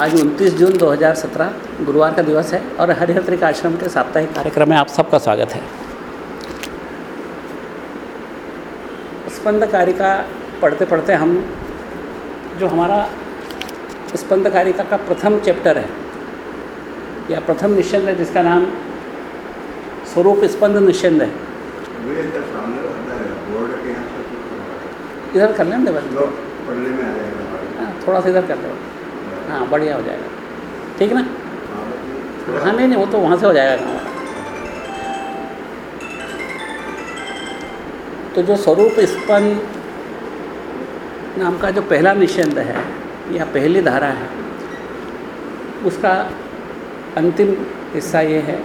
आज 29 जून 2017 गुरुवार का दिवस है और हरिहर त्रिक आश्रम के साप्ताहिक कार्यक्रम में आप सबका स्वागत है। स्पंद कारिका पढ़ते पढ़ते हम जो हमारा स्पंद कारिका का प्रथम चैप्टर है या प्रथम निश्चंद है जिसका नाम स्वरूप स्पंद निश्चंद है। इधर कर लें। हाँ थोड़ा सा इधर कर लो हाँ बढ़िया हो जाएगा। ठीक ना? हाँ, नहीं नहीं वो तो वहाँ से हो जाएगा काम। तो जो स्वरूप स्पंद नाम का जो पहला निषंद है या पहली धारा है उसका अंतिम हिस्सा ये है।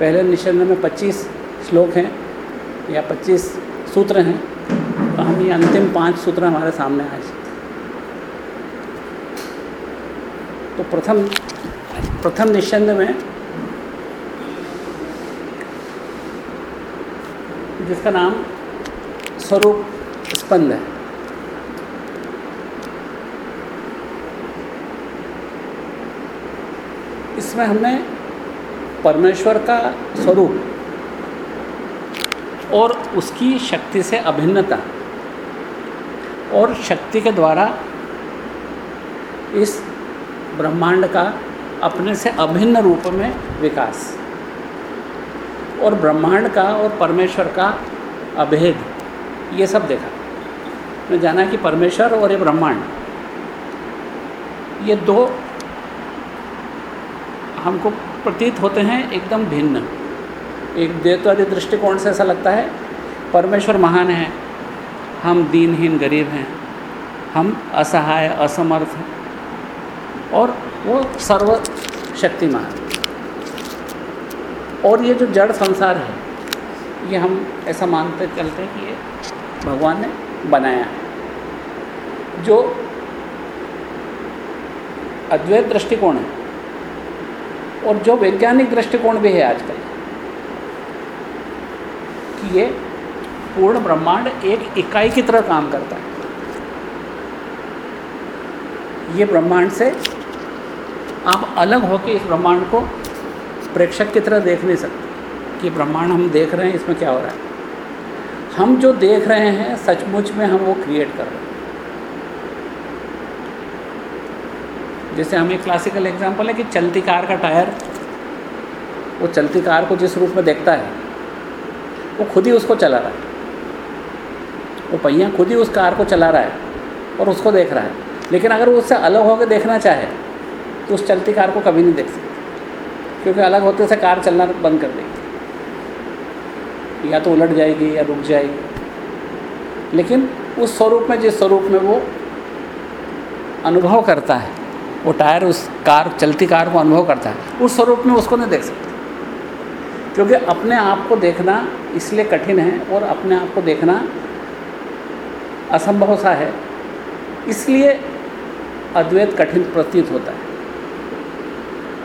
पहले निषंद में 25 श्लोक हैं या 25 सूत्र हैं तो हम ये अंतिम पाँच सूत्र हमारे सामने आज तो प्रथम प्रथम निषंद में, जिसका नाम स्वरूप स्पंद है। इसमें हमने परमेश्वर का स्वरूप और उसकी शक्ति से अभिन्नता और शक्ति के द्वारा इस ब्रह्मांड का अपने से अभिन्न रूप में विकास। और ब्रह्मांड का और परमेश्वर का अभेद, ये सब देखा। मैं जाना कि परमेश्वर और ये ब्रह्मांड, ये दो हमको प्रतीत होते हैं एकदम भिन्न। एक द्वैतवादी दृष्टिकोण से ऐसा लगता है, परमेश्वर महान है, हम दीनहीन गरीब हैं, हम असहाय, असमर्थ हैं। और वो सर्वशक्तिमान और ये जो जड़ संसार है, ये हम ऐसा मानते चलते हैं कि ये भगवान ने बनाया है। जो अद्वैत दृष्टिकोण है और जो वैज्ञानिक दृष्टिकोण भी है आजकल, कि ये पूर्ण ब्रह्मांड एक इकाई की तरह काम करता है। ये ब्रह्मांड से आप अलग होकर इस ब्रह्मांड को प्रेक्षक की तरह देख नहीं सकते कि ब्रह्मांड हम देख रहे हैं, इसमें क्या हो रहा है। हम जो देख रहे हैं, सचमुच में हम वो क्रिएट कर रहे हैं। जैसे हम क्लासिकल एग्जांपल है कि चलती कार का टायर वो चलती कार को जिस रूप में देखता है, वो खुद ही उसको चला रहा है। वो पहिया खुद ही उस कार को चला रहा है और उसको देख रहा है। लेकिन अगर वो उससे अलग होकर देखना चाहे तो उस चलती कार को कभी नहीं देख सकते। क्योंकि अलग होते से कार चलना बंद कर देगी। या तो उलट जाएगी या रुक जाएगी। लेकिन उस स्वरूप में, जिस स्वरूप में वो अनुभव करता है, वो टायर उस कार, चलती कार को अनुभव करता है, उस स्वरूप में उसको नहीं देख सकते। क्योंकि अपने आप को देखना इसलिए कठिन है और अपने आप को देखना असंभव सा है। इसलिए अद्वैत कठिन प्रतीत होता है।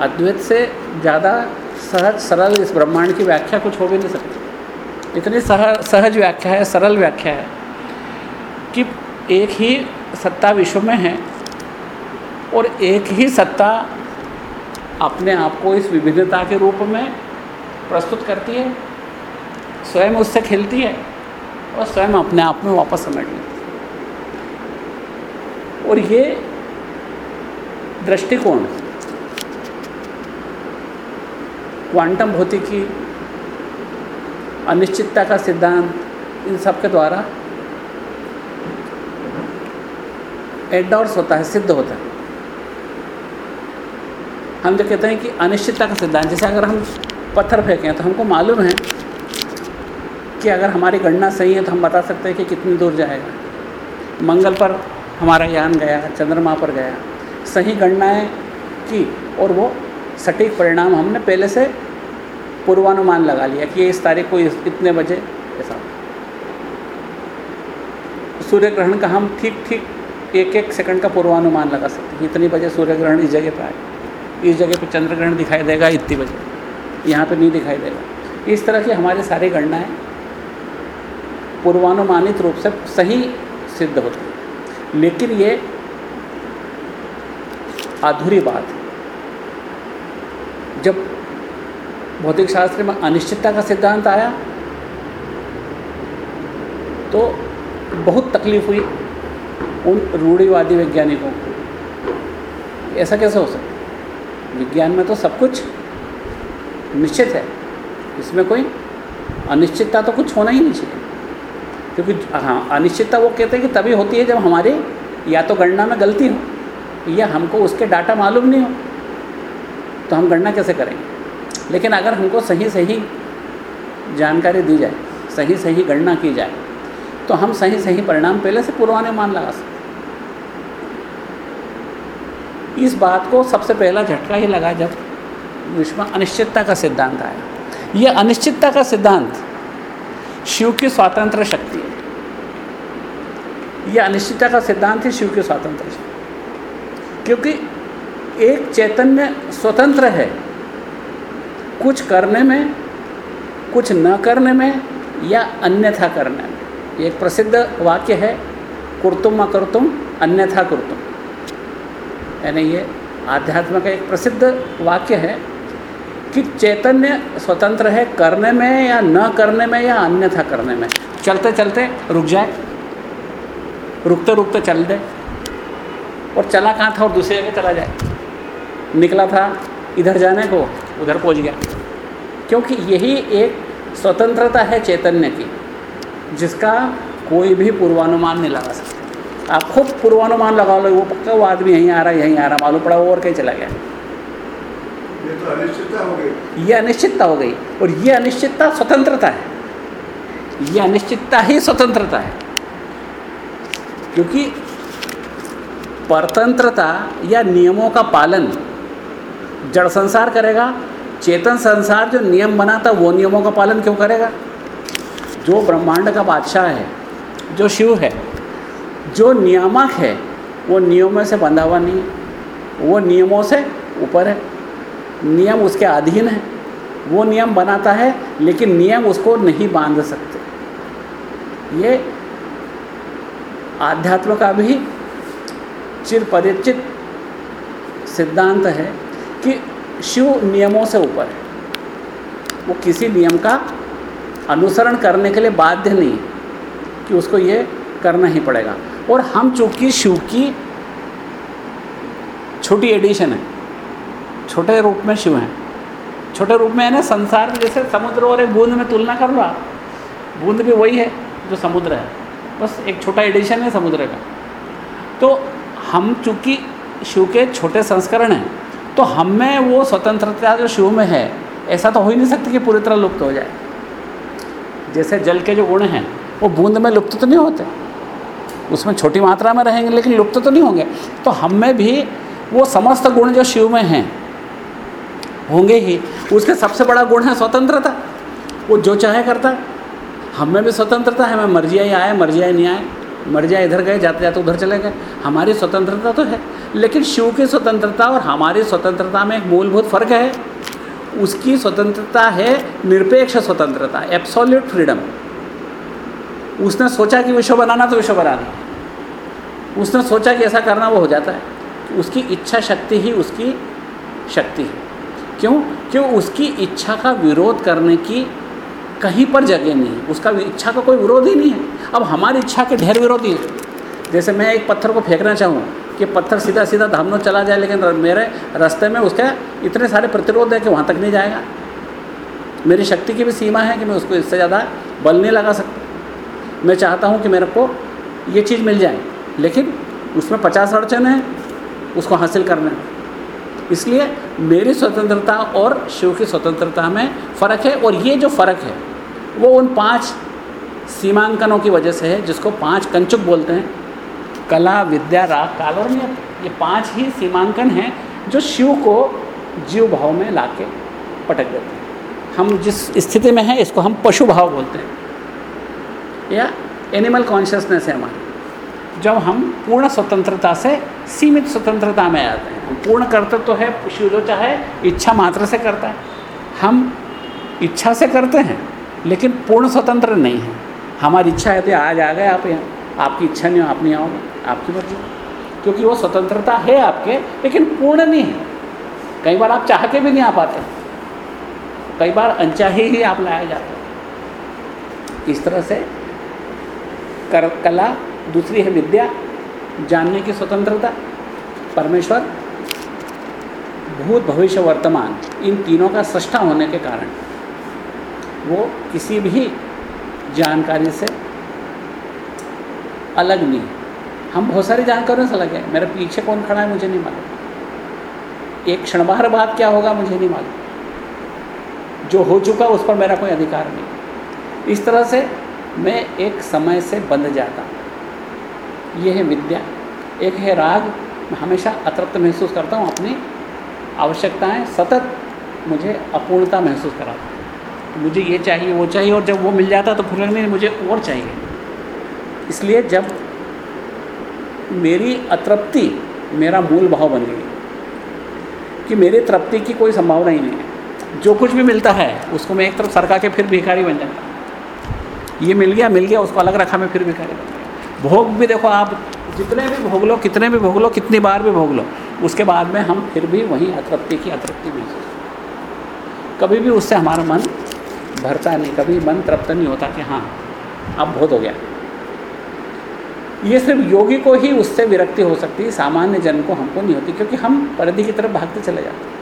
अद्वैत से ज़्यादा सहज, सरल इस ब्रह्मांड की व्याख्या कुछ हो भी नहीं सकती। इतनी सहज सहज व्याख्या है, सरल व्याख्या है कि एक ही सत्ता विश्व में है और एक ही सत्ता अपने आप को इस विभिन्नता के रूप में प्रस्तुत करती है, स्वयं उससे खेलती है और स्वयं अपने आप में वापस समेट लेती है। और ये दृष्टिकोण क्वांटम भौतिकी, अनिश्चितता का सिद्धांत, इन सब के द्वारा एडॉर्स होता है, सिद्ध होता है। हम जो कहते हैं कि अनिश्चितता का सिद्धांत, जैसे अगर हम पत्थर फेंकें तो हमको मालूम है कि अगर हमारी गणना सही है तो हम बता सकते हैं कि कितनी दूर जाएगा। मंगल पर हमारा यान गया, चंद्रमा पर गया। सही गणनाएँ की, और वो सटीक परिणाम हमने पहले से पूर्वानुमान लगा लिया कि इस तारीख को इतने बजे ऐसा। सूर्य ग्रहण का हम ठीक ठीक एक एक सेकंड का पूर्वानुमान लगा सकते हैं। इतनी बजे सूर्य ग्रहण इस जगह पर आए। इस जगह पर चंद्र ग्रहण दिखाई देगा इतनी बजे। यहाँ पर नहीं दिखाई देगा। इस तरह की हमारी सारी गणनाएँ पूर्वानुमानित रूप से सही सिद्ध होती है। लेकिन ये अधूरी बात है। जब भौतिक शास्त्र में अनिश्चितता का सिद्धांत आया तो बहुत तकलीफ़ हुई उन रूढ़ीवादी वैज्ञानिकों को। ऐसा कैसे हो सकता विज्ञान में तो सब कुछ निश्चित है। इसमें कोई अनिश्चितता तो कुछ होना ही नहीं चाहिए। क्योंकि हाँ अनिश्चितता वो कहते हैं कि तभी होती है जब हमारी या तो गणना में गलती हो या हमको उसके डाटा मालूम नहीं हो। तो हम गणना कैसे करेंगे? लेकिन अगर हमको सही सही जानकारी दी जाए, सही सही गणना की जाए तो हम सही सही परिणाम पहले से पूर्वानुमान लगा सकते इस बात को सबसे पहला झटका ही लगा जब विश्व अनिश्चितता का सिद्धांत आया। यह अनिश्चितता का सिद्धांत शिव की स्वतंत्र शक्ति है। यह अनिश्चितता का सिद्धांत है शिव की स्वतंत्र शक्ति क्योंकि एक चैतन्य स्वतंत्र है। कुछ करने में, कुछ न करने में या अन्यथा करने में। एक प्रसिद्ध वाक्य है, कुर्तुम अकुर्तुम अन्यथा कुर्तुम। यानी ये आध्यात्म का एक प्रसिद्ध वाक्य है कि चैतन्य स्वतंत्र है करने में या न करने में या अन्यथा करने में। चलते चलते, रुक जाए। रुकते रुकते चल दे। और चला कहाँ था और दूसरी जगह चला जाए। निकला था इधर जाने को उधर पहुँच गया। क्योंकि यही एक स्वतंत्रता है चैतन्य की जिसका कोई भी पूर्वानुमान नहीं लगा सकता। आप खूब पूर्वानुमान लगा लो वो पक्का वो आदमी यहीं आ रहा है यहीं आ रहा मालूम पड़ा वो और कहीं चला गया। ये तो अनिश्चितता हो गई। ये अनिश्चितता हो गई और ये अनिश्चितता स्वतंत्रता है। ये अनिश्चितता ही स्वतंत्रता है। क्योंकि परतंत्रता या नियमों का पालन जड़ संसार करेगा, चेतन संसार जो नियम बनाता वो नियमों का पालन क्यों करेगा? जो ब्रह्मांड का बादशाह है, जो शिव है, जो नियामक है, वो नियमों से बंधा हुआ नहीं है। वो नियमों से ऊपर है। नियम उसके अधीन है। वो नियम बनाता है, लेकिन नियम उसको नहीं बाँध सकते। ये आध्यात्म का भी चिर परिचित सिद्धांत है। कि शिव नियमों से ऊपर। है वो किसी नियम का अनुसरण करने के लिए बाध्य नहीं है कि उसको ये करना ही पड़ेगा। और हम चूँकि शिव की छोटी एडिशन है, छोटे रूप में शिव हैं, छोटे रूप में है ना संसार में जैसे समुद्र और एक बूंद में तुलना कर लो बूंद भी वही है जो समुद्र है, बस एक छोटा एडिशन है समुद्र का। तो हम चूँकि शिव के छोटे संस्करण हैं तो हम में वो स्वतंत्रता जो शिव में है, ऐसा तो हो ही नहीं सकता कि पूरी तरह लुप्त हो जाए। जैसे जल के जो गुण हैं, वो बूंद में लुप्त तो नहीं होते। उसमें छोटी मात्रा में रहेंगे, लेकिन लुप्त तो नहीं होंगे। तो हम में भी वो समस्त गुण जो शिव में हैं, होंगे ही। उसके सबसे बड़ा गुण है स्वतंत्रता। वो जो चाहे करता। है हम में भी स्वतंत्रता है। मैं मर्जिया आए मर्जिया नहीं आए। मर्जिया इधर गए जाते जाते उधर चले गए। हमारी स्वतंत्रता तो है। लेकिन शिव की स्वतंत्रता और हमारी स्वतंत्रता में एक मूलभूत फ़र्क है। उसकी स्वतंत्रता है निरपेक्ष स्वतंत्रता एब्सोल्यूट फ्रीडम उसने सोचा कि विश्व बनाना तो विश्व बना दिया उसने सोचा कि ऐसा करना वो हो जाता है। उसकी इच्छा शक्ति ही उसकी शक्ति है। क्यों? क्यों उसकी इच्छा का विरोध करने की कहीं पर जगह नहीं है। उसका इच्छा का कोई विरोध ही नहीं है। अब हमारी इच्छा के ढेर विरोधी हैं। जैसे मैं एक पत्थर को फेंकना चाहूँ कि पत्थर सीधा सीधा धामनो चला जाए, लेकिन मेरे रास्ते में उसके इतने सारे प्रतिरोध है कि वहाँ तक नहीं जाएगा। मेरी शक्ति की भी सीमा है कि मैं उसको इससे ज़्यादा बल नहीं लगा सकता। मैं चाहता हूँ कि मेरे को ये चीज़ मिल जाए, लेकिन उसमें पचास अड़चन है, उसको हासिल करना है। इसलिए मेरी स्वतंत्रता और शिव की स्वतंत्रता में फ़र्क है, और ये जो फ़र्क है, वो उन पाँच सीमांकनों की वजह से है, जिसको पाँच कंचुक बोलते हैं। कला, विद्या, राग, काल और नियत। ये पाँच ही सीमांकन हैं जो शिव को जीव भाव में ला के पटक देते हैं। हम जिस स्थिति में हैं, इसको हम पशु भाव बोलते हैं। या एनिमल कॉन्शियसनेस है हमारी। जब हम पूर्ण स्वतंत्रता से सीमित स्वतंत्रता में आते हैं। पूर्ण कर्तव्य तो है शिव जो चाहे, इच्छा मात्र से करता है। हम इच्छा से करते हैं, लेकिन पूर्ण स्वतंत्र नहीं है। हमारी इच्छा है तो आज आ गए आप यहाँ। आपकी इच्छा नहीं हो, आप नहीं आओगे। आपकी मर्ज़ी। क्योंकि वो स्वतंत्रता है आपके, लेकिन पूर्ण नहीं है। कई बार आप चाह के भी नहीं आ पाते कई बार अनचाहे ही आप लाया जाते। इस तरह से कर, कला दूसरी है विद्या, जानने की स्वतंत्रता। परमेश्वर भूत भविष्य वर्तमान, इन तीनों का सृष्टा होने के कारण, वो किसी भी जानकारी से अलग नहीं। हम बहुत सारी जानकारियों से लगे है। मेरे पीछे कौन खड़ा है, मुझे नहीं मालूम। एक क्षण बाहर बात क्या होगा, मुझे नहीं मालूम। जो हो चुका, उस पर मेरा कोई अधिकार नहीं। इस तरह से मैं एक समय से बंध जाता हूँ। ये है विद्या। एक है राग। मैं हमेशा अतृप्त महसूस करता हूँ, अपनी आवश्यकताएँ सतत मुझे अपूर्णता महसूस कराता मुझे ये चाहिए, वो चाहिए, और जब वो मिल जाता तो फिर नहीं, मुझे और चाहिए। इसलिए जब मेरी अतृप्ति, मेरा मूल भाव बन गई। कि मेरी तृप्ति की कोई संभावना ही नहीं है। जो कुछ भी मिलता है, उसको मैं एक तरफ़ सरका के फिर भिखारी बन जाता ये मिल गया मिल गया, उसको अलग रखा मैं फिर भिखारी बन गया भोग भी देखो आप, जितने भी भोग लो, कितने भी भोग लो, कितनी बार भी भोग लो, उसके बाद में हम फिर भी वहीं अतृप्ति की अतृप्ति महसूस कभी भी उससे हमारा मन भरता नहीं, कभी मन तृप्त नहीं होता कि हाँ अब बहुत हो गया। ये सिर्फ़ योगी को ही उससे विरक्ति हो सकती है सामान्य जन को हमको नहीं होती, क्योंकि हम परिधि की तरफ़ भागते चले जाते हैं।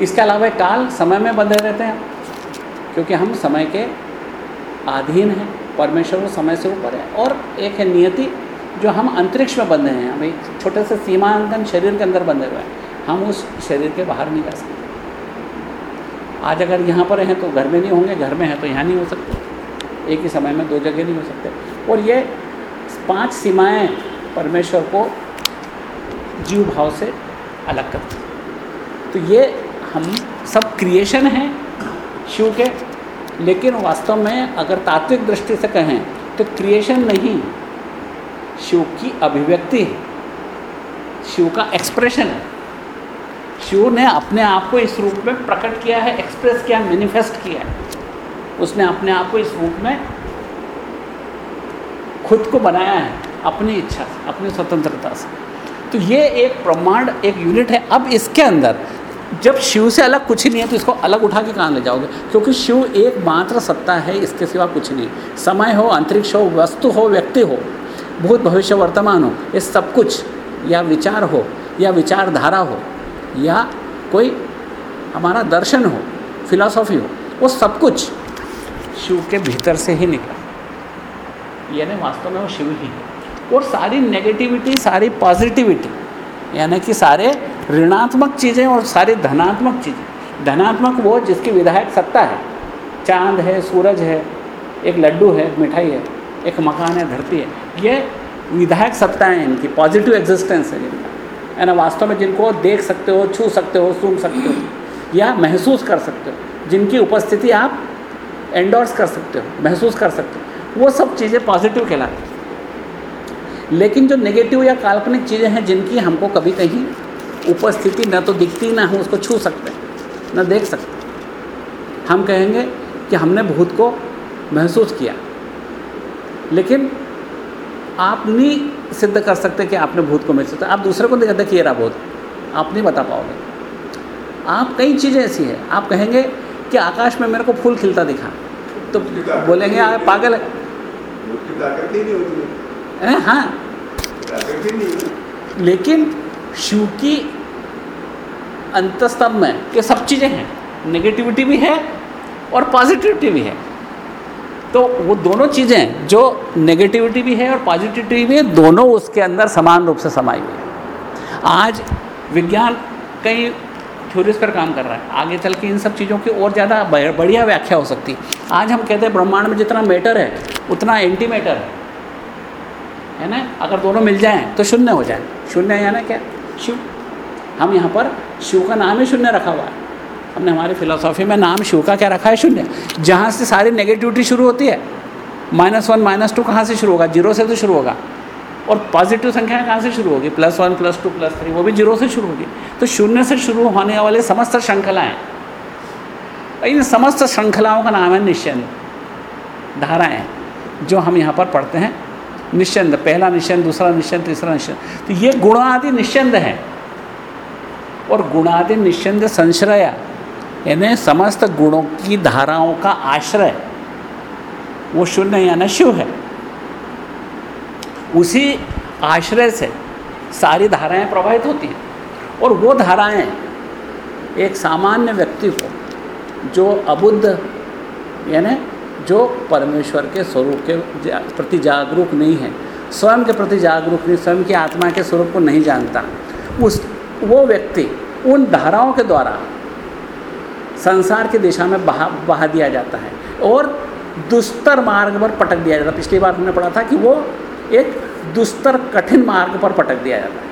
इसके अलावा काल समय में बंधे रहते हैं, क्योंकि हम समय के अधीन हैं, परमेश्वर समय से ऊपर है, और एक है नियति, जो हम अंतरिक्ष में बंधे हैं हम एक छोटे से सीमांकन शरीर के अंदर बंधे हुए हैं, हम उस शरीर के बाहर नहीं जा सकते। आज अगर यहाँ पर हैं तो घर में नहीं होंगे, घर में हैं तो यहाँ नहीं हो सकते। एक ही समय में दो जगह नहीं हो सकते। और ये पाँच सीमाएँ परमेश्वर को जीव भाव से अलग करती तो ये हम सब क्रिएशन हैं, शिव के, लेकिन वास्तव में अगर तात्विक दृष्टि से कहें तो क्रिएशन नहीं, शिव की अभिव्यक्ति है। शिव का एक्सप्रेशन है। शिव ने अपने आप को इस रूप में प्रकट किया है एक्सप्रेस किया मैनिफेस्ट किया है। उसने अपने आप को इस रूप में खुद को बनाया है, अपनी इच्छा से, अपनी स्वतंत्रता से। तो ये एक प्रमाण, एक यूनिट है। अब इसके अंदर, जब शिव से अलग कुछ ही नहीं है तो इसको अलग उठा के कहाँ ले जाओगे? क्योंकि शिव एक मात्र सत्ता है, इसके सिवा कुछ नहीं। समय हो, अंतरिक्ष हो, वस्तु हो, व्यक्ति हो, भूत, भविष्य, वर्तमान हो, ये सब कुछ, या विचार हो, या विचारधारा हो, या कोई हमारा दर्शन हो, फिलॉसफी हो, वो सब कुछ शिव के भीतर से ही निकला। यानी वास्तव में वो शिव ही है। और सारी नेगेटिविटी सारी पॉजिटिविटी यानी कि सारे ऋणात्मक चीज़ें और सारी धनात्मक चीज़ें। धनात्मक वो जिसकी विधायक सत्ता है। चाँद है, सूरज है, एक लड्डू है मिठाई है, एक मकान है, धरती है। ये विधायक सत्ता है इनकी पॉजिटिव एग्जिस्टेंस है जिनका है ना वास्तव में जिनको देख सकते हो, छू सकते हो, सुन सकते हो, या महसूस कर सकते हो, जिनकी उपस्थिति आप एंडोर्स कर सकते हो, महसूस कर सकते हो। वो सब चीज़ें पॉजिटिव कहलाती हैं। लेकिन जो नेगेटिव या काल्पनिक चीज़ें हैं, जिनकी हमको कभी कहीं उपस्थिति न तो दिखती, ना हम उसको छू सकते, न देख सकते। हम कहेंगे कि हमने भूत को महसूस किया। लेकिन आप नहीं सिद्ध कर सकते कि आपने भूत को महसूस आप दूसरे को नहीं कि ये रहा भूत, आप नहीं बता पाओगे। आप कई चीज़ें ऐसी हैं। आप कहेंगे कि आकाश में मेरे को फूल खिलता दिखा। तो बोलेंगे आप पागल है। हाँ। लेकिन शिव की अंतस्तंभ में ये सब चीज़ें हैं नेगेटिविटी भी है और पॉजिटिविटी भी है तो वो दोनों चीज़ें जो नेगेटिविटी भी है और पॉजिटिविटी भी है, दोनों उसके अंदर समान रूप से समाई हुई है। आज विज्ञान कई थ्योरीज पर काम कर रहा है। आगे चल के इन सब चीज़ों की और ज़्यादा बढ़िया व्याख्या हो सकती। है आज हम कहते हैं ब्रह्मांड में जितना मैटर है, उतना एंटी मैटर है। है ना? अगर दोनों मिल जाएँ तो शून्य हो जाए। शून्य है यानी क्या? शिव। हम यहाँ पर शिव का नाम ही शून्य रखा हुआ है। हमने हमारी फिलोसॉफी में नाम शिव का क्या रखा है? शून्य। जहाँ से सारी नेगेटिविटी शुरू होती है माइनस वन माइनस टू कहाँ से शुरू होगा? ज़ीरो से तो शुरू होगा। और पॉजिटिव संख्या कहाँ से शुरू होगी? Plus one, plus two, plus three, वो भी ज़ीरो से शुरू होगी। तो शून्य से शुरू होने वाले समस्त श्रृंखलाएँ, इन समस्त श्रृंखलाओं का नाम है निश्चंद धाराएँ जो हम यहाँ पर पढ़ते हैं। निश्चंद पहला निश्चंद दूसरा निश्चंद तीसरा निश्चंद तो ये गुणादि निश्चंद है। और गुणादि निश्चंद संश्रय, यानी समस्त गुणों की धाराओं का आश्रय, वो शून्य या न शिव है। उसी आश्रय से सारी धाराएँ प्रभावित होती हैं। और वो धाराएँ एक सामान्य व्यक्ति को, जो अबुद्ध, यानी जो परमेश्वर के स्वरूप के प्रति जागरूक नहीं है, स्वयं के प्रति जागरूक नहीं, स्वयं की आत्मा के स्वरूप को नहीं जानता, उस, वो व्यक्ति उन धाराओं के द्वारा संसार की दिशा में बहा बहा दिया जाता है। और दुस्तर मार्ग पर पटक दिया जाता है। पिछली बार हमने पढ़ा था कि वो एक दुस्तर, कठिन मार्ग पर पटक दिया जाता है।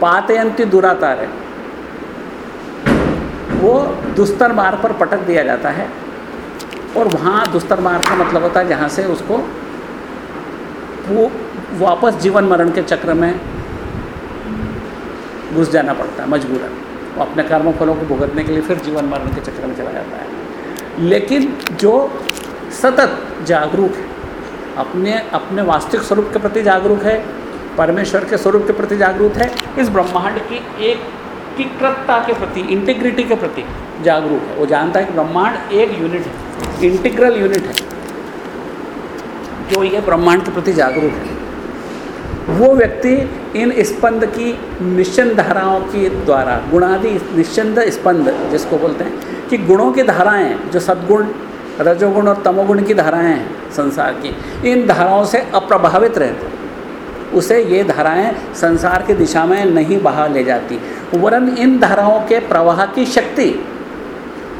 पातयंती दुरातार है। वो दुस्तर मार्ग पर पटक दिया जाता है और वहाँ दुस्तर मार्ग का मतलब होता है जहाँ से उसको वो वापस जीवन मरण के चक्र में घुस जाना पड़ता है मजबूरन वो अपने कर्म फलों को भुगतने के लिए फिर जीवन मरण के चक्र में चला जाता है। लेकिन जो सतत जागरूक है अपने अपने वास्तविक स्वरूप के प्रति जागरूक है, परमेश्वर के स्वरूप के प्रति जागरूक है, इस ब्रह्मांड की एक एकीकृतता के प्रति इंटीग्रिटी के प्रति जागरूक है। वो जानता है कि ब्रह्मांड एक यूनिट है इंटीग्रल यूनिट है, जो ये ब्रह्मांड के प्रति जागरूक है। वो व्यक्ति इन स्पंद की निश्चंद धाराओं के द्वारा, गुणादि निश्चंद स्पंद, जिसको बोलते हैं, कि गुणों की धाराएँ, जो सद्गुण रजोगुण और तमोगुण की धाराएँ हैं संसार की, इन धाराओं से अप्रभावित रहते उसे ये धाराएँ संसार की दिशा में नहीं बहा ले जाती। वरन इन धाराओं के प्रवाह की शक्ति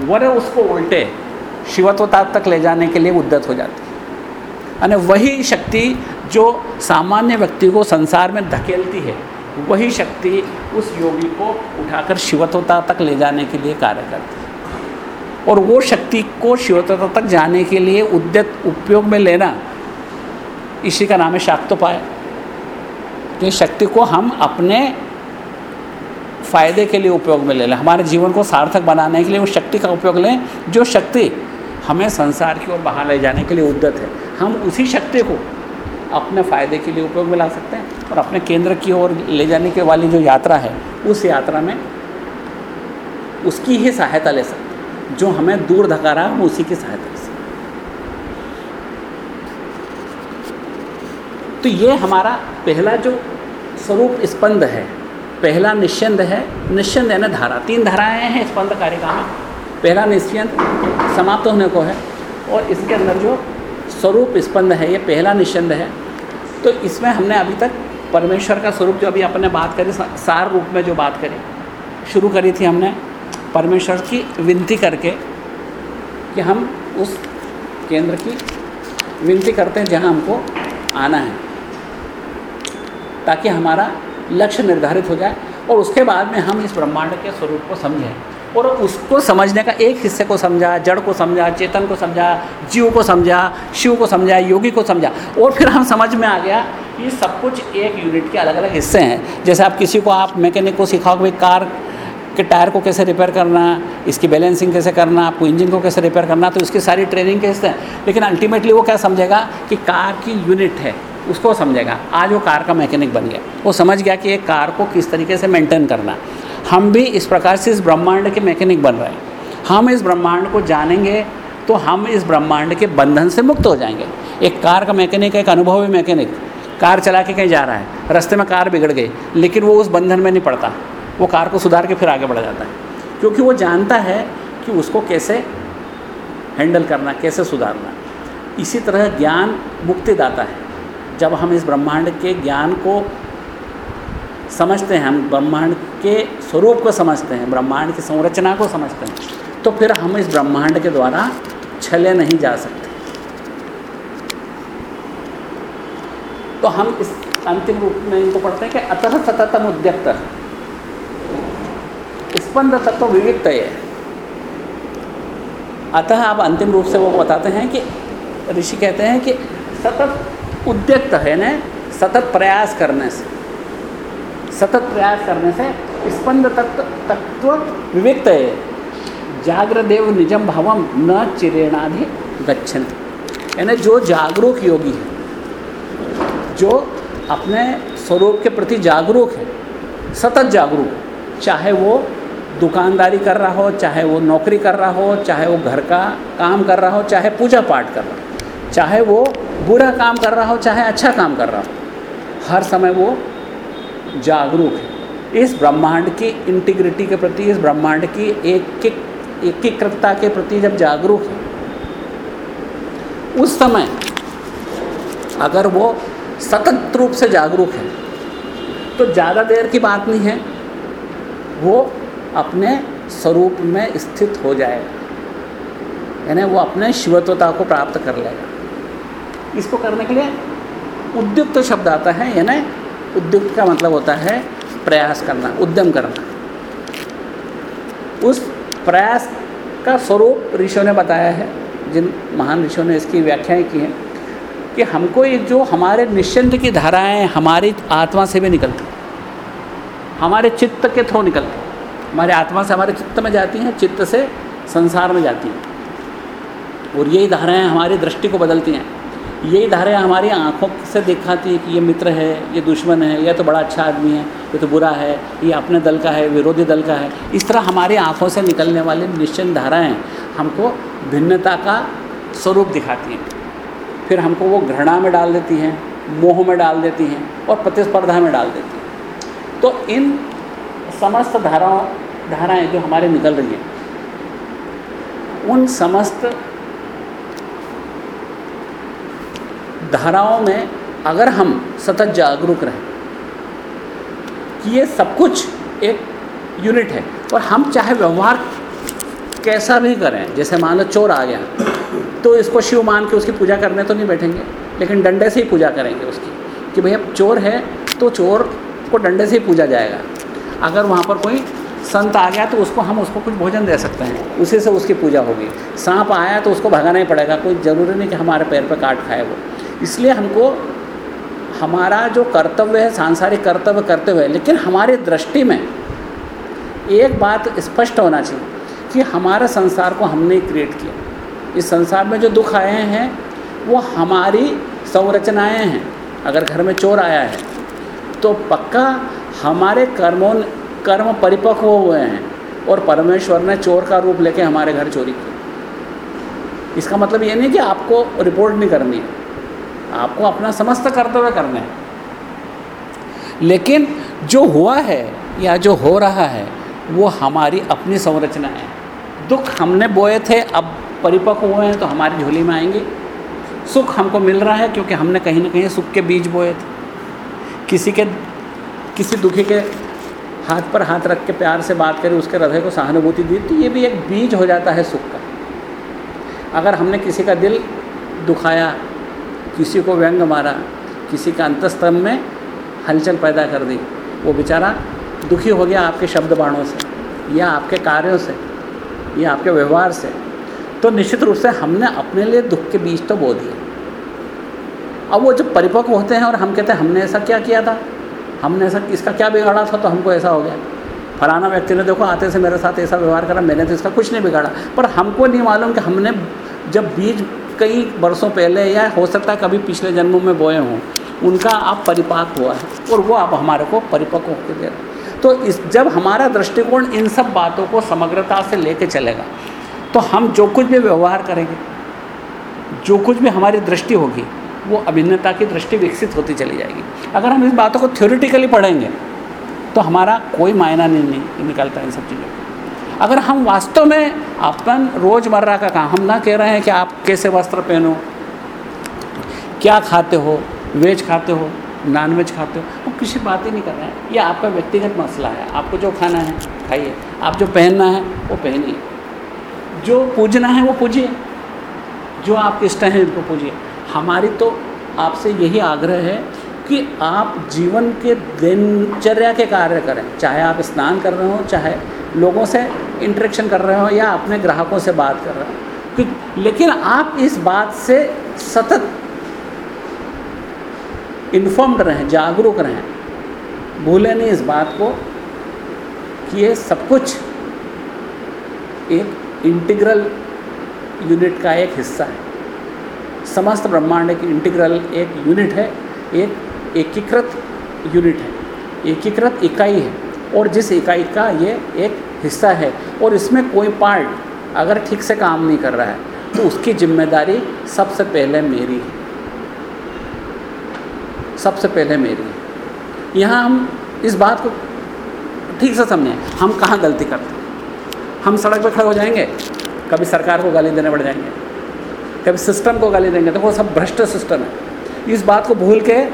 वर उसको उल्टे शिवत्वता तक ले जाने के लिए उद्दत हो जाती। અને वही शक्ति जो सामान्य व्यक्ति को संसार में धकेलती है, वही शक्ति उस योगी को उठाकर शिवत्वता तक ले जाने के लिए कार्य करती है। और वो शक्ति को शिवत्वता तक जाने के लिए उद्यत उपयोग में लेना, इसी का नाम है शाक्तोपाय। कि शक्ति को हम अपने फ़ायदे के लिए उपयोग में ले लें। हमारे जीवन को सार्थक बनाने के लिए उस शक्ति का उपयोग लें, जो शक्ति हमें संसार की ओर बाहर ले जाने के लिए उद्यत है। हम उसी शक्ति को अपने फ़ायदे के लिए उपयोग में ला सकते हैं और अपने केंद्र की ओर ले जाने के वाली जो यात्रा है, उस यात्रा में उसकी ही सहायता ले सकते हैं। जो हमें दूर धका रहा है उसी की सहायता से। तो ये हमारा पहला जो स्वरूप स्पंद है, पहला निश्चंद है। निश्चंद है ना धारा। तीन धाराएँ हैं स्पंद कारिका में। पहला निश्चंद समाप्त होने को है और इसके अंदर जो स्वरूप स्पंद है, ये पहला निश्चंद है। तो इसमें हमने अभी तक परमेश्वर का स्वरूप जो अभी अपने बात करी सार रूप में जो बात करी, शुरू करी थी हमने। परमेश्वर की विनती करके कि हम उस केंद्र की विनती करते हैं जहाँ हमको आना है, ताकि हमारा लक्ष्य निर्धारित हो जाए और उसके बाद में हम इस ब्रह्मांड के स्वरूप को समझें और उसको समझने का एक हिस्से को समझा, जड़ को समझा, चेतन को समझा, जीव को समझा, शिव को समझा, योगी को समझा और फिर हम समझ में आ गया कि सब कुछ एक यूनिट के अलग अलग हिस्से हैं। जैसे आप किसी को आप मैकेनिक को सिखाओगे, कार के टायर को कैसे रिपेयर करना, इसकी बैलेंसिंग कैसे करना, आपको इंजन को कैसे रिपेयर करना तो इसकी सारी ट्रेनिंग कैसे है। लेकिन अल्टीमेटली वो क्या समझेगा कि कार की यूनिट है, उसको समझेगा। आज वो कार का मैकेनिक बन गया। वो समझ गया कि एक कार को किस तरीके से मेंटेन करना। हम भी इस प्रकार से इस ब्रह्मांड के मैकेनिक बन रहे हैं। हम इस ब्रह्मांड को जानेंगे तो हम इस ब्रह्मांड के बंधन से मुक्त हो जाएँगे। एक कार का मैकेनिक एक अनुभवी मैकेनिक कार चला के कहीं जा रहा है, रास्ते में कार बिगड़ गई, लेकिन वो उस बंधन में नहीं पड़ता। वो कार को सुधार के फिर आगे बढ़ जाता है। क्योंकि वो जानता है कि उसको कैसे हैंडल करना, कैसे सुधारना। इसी तरह ज्ञान मुक्ति दाता है। जब हम इस ब्रह्मांड के ज्ञान को समझते हैं, हम ब्रह्मांड के स्वरूप को समझते हैं, ब्रह्मांड की संरचना को समझते हैं तो फिर हम इस ब्रह्मांड के द्वारा छले नहीं जा सकते। तो हम इस अंतिम रूप में इनको पढ़ते हैं कि अतः सततम उद्यक्त। स्पंद तत्व विविक्त है अतः आप अंतिम रूप से वो बताते हैं कि, ऋषि कहते हैं कि सतत उद्यक्त है ना सतत प्रयास करने से, सतत प्रयास करने से स्पंद तत्व तत्व विविक्त है जागृदेव निजम भावम न चिरेणाधि गच्छन यानी जो जागरूक योगी है, जो अपने स्वरूप के प्रति जागरूक है, सतत जागरूक, चाहे वो दुकानदारी कर रहा हो, चाहे वो नौकरी कर रहा हो, चाहे वो घर का काम कर रहा हो, चाहे पूजा पाठ कर रहा हो, चाहे वो बुरा काम कर रहा हो, चाहे अच्छा काम कर रहा हो, हर समय वो जागरूक है। इस ब्रह्मांड की इंटीग्रिटी के प्रति, इस ब्रह्मांड की एक एकीकृतता के प्रति जब जागरूक है, उस समय अगर वो सतत रूप से जागरूक है तो ज़्यादा देर की बात नहीं है। वो अपने स्वरूप में स्थित हो जाएगा यानी वो अपने शिवत्वता को प्राप्त कर लेगा इसको करने के लिए उद्युक्त शब्द आता है, यानी उद्युक्त का मतलब होता है प्रयास करना, उद्यम करना। उस प्रयास का स्वरूप ऋषियों ने बताया है, जिन महान ऋषियों ने इसकी व्याख्याएँ की हैं, कि हमको ये जो हमारे निश्चिंत की धाराएँ, हमारी आत्मा से भी निकलती। हमारे चित्त के थ्रू निकलती। हमारे आत्मा से हमारे चित्त में जाती हैं, चित्त से संसार में जाती हैं। और यही धाराएँ हमारी दृष्टि को बदलती हैं। यही धाराएँ हमारी आँखों से दिखाती हैं कि ये मित्र है, ये दुश्मन है यह तो बड़ा अच्छा आदमी है, ये तो बुरा है, ये अपने दल का है, विरोधी दल का है। इस तरह हमारी आँखों से निकलने वाली निश्चित धाराएँ हमको भिन्नता का स्वरूप दिखाती हैं। फिर हमको वो घृणा में डाल देती हैं, मोह में डाल देती हैं और प्रतिस्पर्धा में डाल देती हैं। तो इन समस्त धाराओं धाराएँ जो हमारे निकल रही हैं, उन समस्त धाराओं में अगर हम सतत जागरूक रहें, कि ये सब कुछ एक यूनिट है, और हम चाहे व्यवहार कैसा भी करें, जैसे मान लो चोर आ गया तो इसको शिव मान के उसकी पूजा करने तो नहीं बैठेंगे, लेकिन डंडे से ही पूजा करेंगे उसकी, कि भैया चोर है तो चोर को डंडे से ही पूजा जाएगा। अगर वहाँ पर कोई संत आ गया तो उसको हम उसको कुछ भोजन दे सकते हैं। उसी से उसकी पूजा होगी। सांप आया तो उसको भगाना ही पड़ेगा। कोई ज़रूरी नहीं कि हमारे पैर पर काट खाए वो। इसलिए हमको हमारा जो कर्तव्य है, सांसारिक कर्तव्य करते हुए, लेकिन हमारी दृष्टि में एक बात स्पष्ट होना चाहिए कि हमारे संसार को हमने क्रिएट किया। इस संसार में जो दुख आए हैं, वो हमारी संरचनाएँ हैं। अगर घर में चोर आया है तो पक्का हमारे कर्मों, कर्म परिपक्व हुए हैं और परमेश्वर ने चोर का रूप लेके हमारे घर चोरी की। इसका मतलब ये नहीं कि आपको रिपोर्ट नहीं करनी है। आपको अपना समस्त कर्तव्य करना है। लेकिन जो हुआ है या जो हो रहा है, वो हमारी अपनी संरचना है। दुख हमने बोए थे, अब परिपक्व हुए हैं तो हमारी झोली में आएँगे। सुख हमको मिल रहा है क्योंकि हमने कहीं ना कहीं सुख के बीज बोए थे। किसी के किसी दुखी के हाथ पर हाथ रख के प्यार से बात करी, उसके हृदय को सहानुभूति दी तो ये भी एक बीज हो जाता है सुख का। अगर हमने किसी का दिल दुखाया, किसी को व्यंग मारा, किसी का अंतस्तम में हलचल पैदा कर दी, वो बेचारा दुखी हो गया आपके शब्द बाणों से, या आपके कार्यों से, या आपके व्यवहार से। तो निश्चित रूप से हमने अपने लिए दुख के बीज तो बो दिए। अब वो जब परिपक्व होते हैं और हम कहते हैं, हमने ऐसा क्या किया था? हमने ऐसा, इसका क्या बिगाड़ा था तो हमको ऐसा हो गया। फलाना व्यक्ति ने देखो, आते से मेरे साथ ऐसा व्यवहार करा, मैंने तो इसका कुछ नहीं बिगाड़ा। पर हमको नहीं मालूम कि हमने जब बीज कई वर्षों पहले या हो सकता है कभी पिछले जन्मों में बोए हों, उनका आप परिपाक हुआ है और वो आप हमारे को परिपक्व होकर दे रहे तो इस, जब हमारा दृष्टिकोण इन सब बातों को समग्रता से लेके चलेगा तो हम जो कुछ भी व्यवहार करेंगे, जो कुछ भी हमारी दृष्टि होगी वो अभिन्नता की दृष्टि विकसित होती चली जाएगी। अगर हम इस बातों को थ्योरिटिकली पढ़ेंगे तो हमारा कोई मायना नहीं, निकलता इन सब चीज़ों का अगर हम वास्तव में अपन रोज़मर्रा का काम हम ना कह रहे हैं कि आप कैसे वस्त्र पहनो क्या खाते हो वेज खाते हो नॉन वेज खाते हो वो किसी बात ही नहीं कर रहे हैं। ये आपका व्यक्तिगत मसला है। आपको जो खाना है खाइए। आप जो पहनना है वो पहनिए। जो पूजना है वो पूजिए। जो आप इष्ट हैं उनको पूजिए। हमारी तो आपसे यही आग्रह है कि आप जीवन के दिनचर्या के कार्य करें। चाहे आप स्नान कर रहे हो, चाहे लोगों से इंटरेक्शन कर रहे हो या अपने ग्राहकों से बात कर रहे हो। कि लेकिन आप इस बात से सतत इन्फॉर्म्ड रहें, जागरूक रहें। भूलें नहीं इस बात को कि ये सब कुछ एक इंटीग्रल यूनिट का एक हिस्सा है। समस्त ब्रह्मांड एक इंटीग्रल एक यूनिट है, एक एकीकृत यूनिट है, एकीकृत इकाई है, और जिस इकाई का ये एक हिस्सा है, और इसमें कोई पार्ट अगर ठीक से काम नहीं कर रहा है तो उसकी ज़िम्मेदारी सबसे पहले मेरी है। सबसे पहले मेरी है। यहाँ हम इस बात को ठीक से समझें, हम कहाँ गलती करते हैं? हम सड़क पर खड़े हो जाएँगे, कभी सरकार को गाली देने पड़ जाएँगे। कभी सिस्टम को गाली देंगे तो वो सब भ्रष्ट सिस्टम है। इस बात को भूल के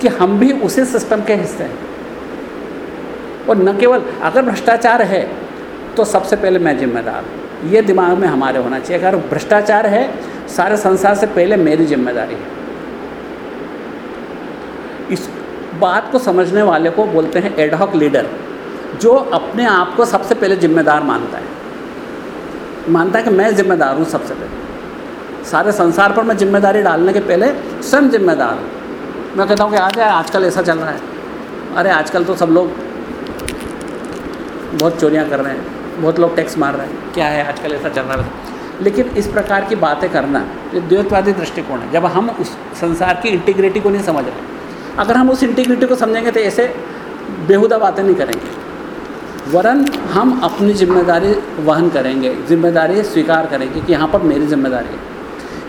कि हम भी उसी सिस्टम के हिस्से हैं। और न केवल, अगर भ्रष्टाचार है तो सबसे पहले मैं जिम्मेदार हूँ। ये दिमाग में हमारे होना चाहिए। अगर भ्रष्टाचार है, सारे संसार से पहले मेरी ज़िम्मेदारी है। इस बात को समझने वाले को बोलते हैं एडहॉक लीडर जो अपने आप को सबसे पहले जिम्मेदार मानता है। मानता है कि मैं जिम्मेदार हूँ सबसे पहले। सारे संसार पर मैं ज़िम्मेदारी डालने के पहले स्वयं जिम्मेदार हूँ। मैं कहता हूँ कि आज आजकल ऐसा चल रहा है। अरे आजकल तो सब लोग बहुत चोरियाँ कर रहे हैं, बहुत लोग टैक्स मार रहे हैं। क्या है, आजकल ऐसा चल रहा है? लेकिन इस प्रकार की बातें करना, ये द्वैतवादी दृष्टिकोण है। जब हम उस संसार की इंटीग्रिटी को नहीं समझ रहे, अगर हम उस इंटीग्रिटी को समझेंगे तो ऐसे बेहुदा बातें नहीं करेंगे। वरन हम अपनी ज़िम्मेदारी वहन करेंगे, ज़िम्मेदारी स्वीकार करेंगे कि यहाँ पर मेरी ज़िम्मेदारी है।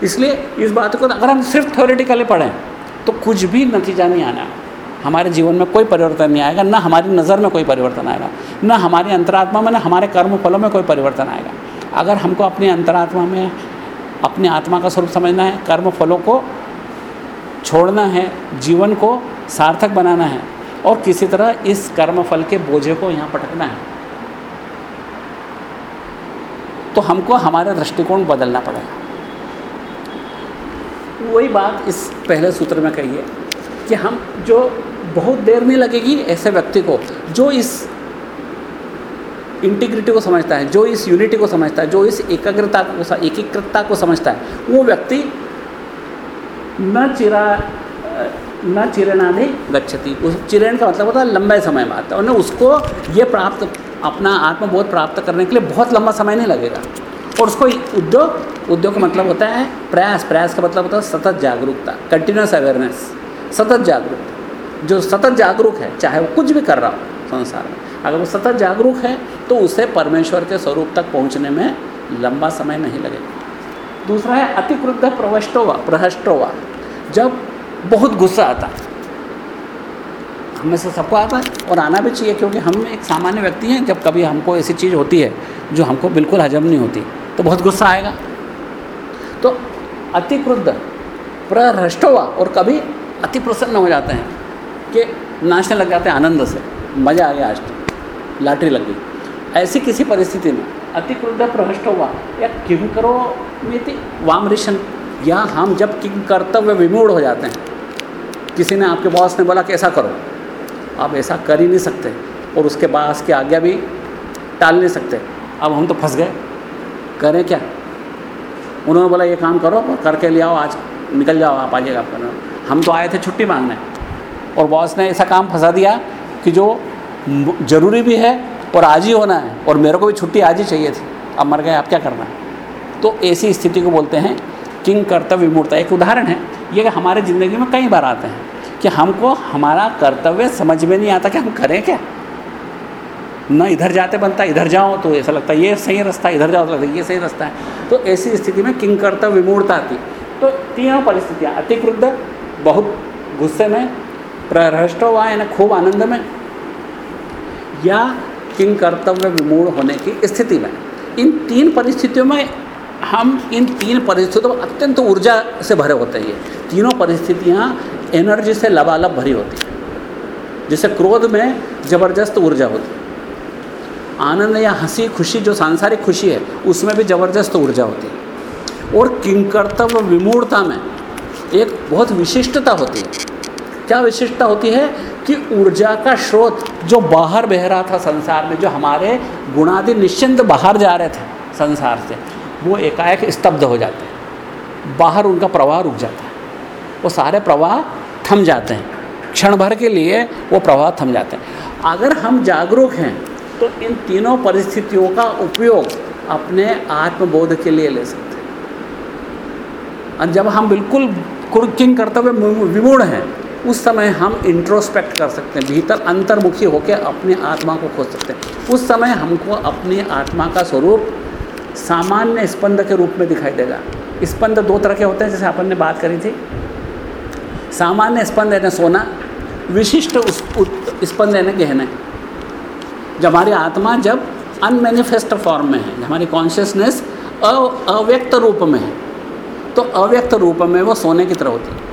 इसलिए इस बात को अगर हम सिर्फ़ थ्योरेटिकली पढ़ें तो कुछ भी नतीजा नहीं आना, हमारे जीवन में कोई परिवर्तन नहीं आएगा, ना हमारी नज़र में कोई परिवर्तन आएगा, ना हमारी अंतरात्मा में, ना हमारे कर्म फलों में कोई परिवर्तन आएगा। अगर हमको अपनी अंतरात्मा में अपनी आत्मा का स्वरूप समझना है कर्म फलों को छोड़ना है, जीवन को सार्थक बनाना है, और किसी तरह इस कर्म फल के बोझे को यहाँ पटकना है तो हमको हमारा दृष्टिकोण बदलना पड़ेगा। वही बात इस पहले सूत्र में कही है कि हम जो बहुत देर नहीं लगेगी ऐसे व्यक्ति को, जो इस इंटीग्रिटी को समझता है, जो इस यूनिटी को समझता है, जो इस एकाग्रता को एकीकृतता को समझता है, वो व्यक्ति न चिरा, न चिरणाधि गच्छति। उस चिरण का मतलब होता है लंबे समय में आता है और उसको ये प्राप्त, अपना आत्मबोध प्राप्त करने के लिए बहुत लंबा समय नहीं लगेगा। और उसको उद्योग उद्योग का मतलब होता है प्रयास। प्रयास का मतलब होता है सतत जागरूकता कंटिन्यूस अवेयरनेस सतत जागरूक जो सतत जागरूक है, चाहे वो कुछ भी कर रहा हो संसार में, अगर वो सतत जागरूक है तो उसे परमेश्वर के स्वरूप तक पहुँचने में लंबा समय नहीं लगेगा। दूसरा है, अतिक्रुद्ध प्रवष्टोवा, प्रहष्टोवा। जब बहुत गुस्सा आता हमें से सबको आता है और आना भी चाहिए, क्योंकि हम एक सामान्य व्यक्ति हैं, जब कभी हमको ऐसी चीज़ होती है, जो हमको बिल्कुल हजम नहीं होती तो बहुत गुस्सा आएगा। तो अति क्रुद्ध प्रहृष्ट हुआ और कभी अति प्रसन्न हो जाते हैं कि नाचने लग जाते हैं आनंद से। मज़ा आ गया आज तो। लाटरी लग गई। ऐसी किसी परिस्थिति में अति क्रुद्ध प्रहृष्ट हुआ या किम करो मिति वामरिशन या हम जब किम कर्तव्य विमूढ़ हो जाते हैं, किसी ने आपके बॉस ने बोला कि ऐसा करो। आप ऐसा कर ही नहीं सकते और उसके बाद की आज्ञा भी टाल नहीं सकते। अब हम तो फंस गए। करें क्या? उन्होंने बोला, ये काम करो करके ले आओ, आज निकल जाओ आप आ जाएगा आपका हम तो आए थे छुट्टी मांगने और बॉस ने ऐसा काम फंसा दिया कि जो ज़रूरी भी है और आज ही होना है और मेरे को भी छुट्टी आज ही चाहिए थी। अब मर गए आप क्या करना है? तो ऐसी स्थिति को बोलते हैं किंग कर्तव्य विमूर्ता। एक उदाहरण है, ये हमारे ज़िंदगी में कई बार आते हैं कि हमको हमारा कर्तव्य समझ में नहीं आता कि हम करें क्या? न इधर जाते बनता, इधर जाओ तो ऐसा लगता है, ये सही रास्ता इधर जाओ तो लगता है, ये सही रास्ता है। तो ऐसी स्थिति में किंग कर्तव्य विमूढ़ता आती। तो तीनों परिस्थितियाँ, अतिक्रुद्ध, बहुत गुस्से में, प्रहृष्ट हुआ, यानी खूब आनंद में, या किंग कर्तव्य विमूढ़ होने की स्थिति में। इन तीन परिस्थितियों में हम इन तीन परिस्थितियों में अत्यंत ऊर्जा से भरे होते हैं तीनों परिस्थितियाँ एनर्जी से लबालब भरी होती हैं। जैसे क्रोध में ज़बरदस्त ऊर्जा होती है। आनंद या हँसी, खुशी, जो सांसारिक खुशी है, उसमें भी ज़बरदस्त ऊर्जा होती है। और किंकर्तव्य विमूढ़ता में एक बहुत विशिष्टता होती है। क्या विशिष्टता होती है? कि ऊर्जा का स्रोत जो बाहर बह रहा था संसार में, जो हमारे गुणादि निश्चिंत बाहर जा रहे थे संसार से, वो एकाएक स्तब्ध हो जाते हैं। बाहर उनका प्रवाह रुक जाता है। वो सारे प्रवाह थम जाते हैं। क्षण भर के लिए वो प्रवाह थम जाते हैं। अगर हम जागरूक हैं तो इन तीनों परिस्थितियों का उपयोग अपने आत्मबोध के लिए ले सकते हैं। और जब हम बिल्कुल किंग कर्तव्य विमूढ़ हैं, उस समय हम इंट्रोस्पेक्ट कर सकते हैं, भीतर अंतर्मुखी होकर अपनी आत्मा को खोज सकते हैं। उस समय हमको अपनी आत्मा का स्वरूप सामान्य स्पंद के रूप में दिखाई देगा। स्पंद दो तरह के होते हैं, जैसे अपन ने बात करी थी। सामान्य स्पंद है ना सोना, विशिष्ट स्पंद है ना गहने। जब हमारी आत्मा जब अनमेनिफेस्ट फॉर्म में है हमारी कॉन्शियसनेस अव्यक्त रूप में है तो अव्यक्त रूप में वो सोने की तरह होती है।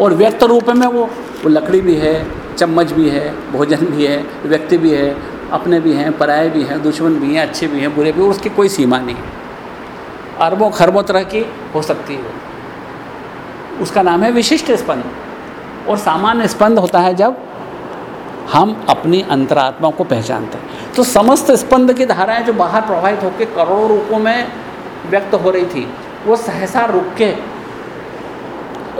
और व्यक्त रूप में वो वो लकड़ी भी है, चम्मच भी है, भोजन भी है, व्यक्ति भी है, अपने भी हैं, पराए भी हैं, दुश्मन भी हैं, अच्छे भी हैं, बुरे भी हैं, उसकी कोई सीमा नहीं है। अरबों, खरबों तरह की हो सकती है उसका नाम है विशिष्ट स्पंद। और सामान्य स्पंद होता है जब हम अपनी अंतरात्मा को पहचानते हैं। तो समस्त स्पंद की धाराएँ जो बाहर प्रवाहित होकर करोड़ों रूपों में व्यक्त हो रही थी, वो सहसा रुक के,